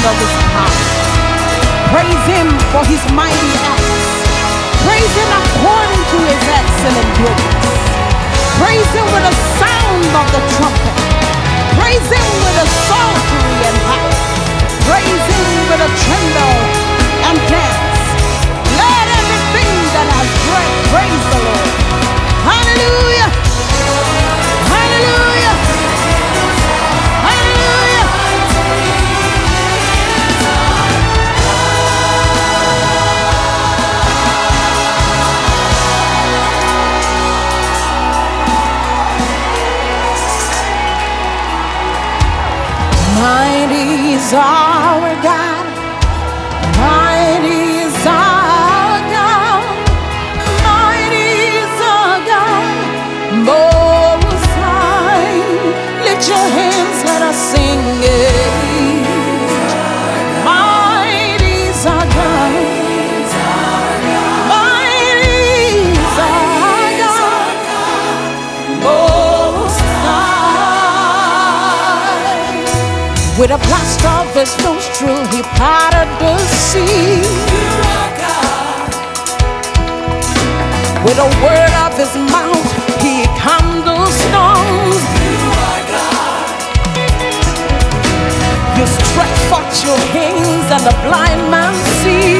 sound of his power. Praise him for his mighty acts. Praise him according to his excellent goodness. Praise him with the sound of the trumpet. Praise him with the is all. With a blast of his nostril, he parted the sea. With a word of his mouth, he calmed the storms. You, you stretch forth your hands, and the blind man sees.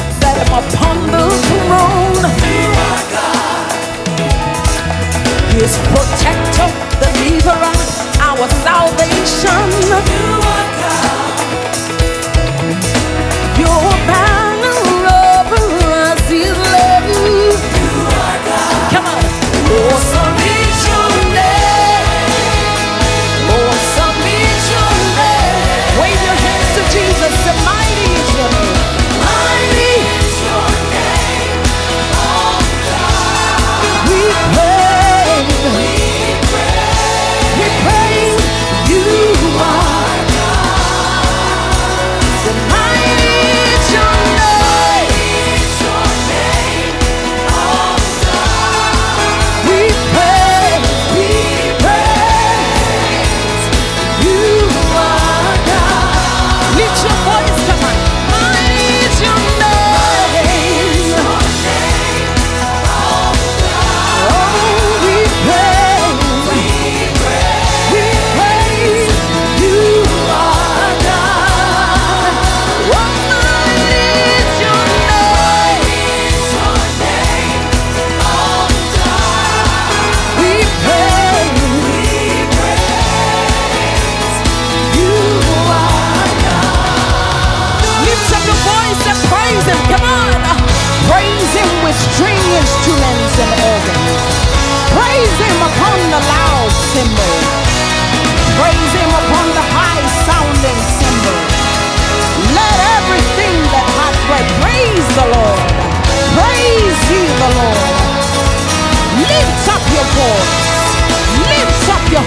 that I'm upon the throne.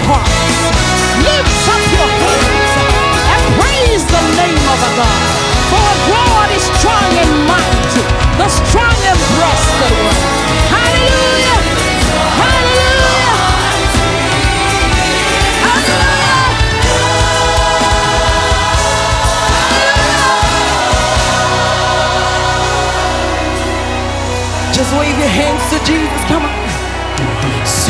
hearts. Lift up your hands and praise the name of God. For God is strong and mighty, the strong and blessed the world. Hallelujah! Hallelujah! Hallelujah! Just wave your hands to Jesus. Come on.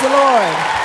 Praise the Lord.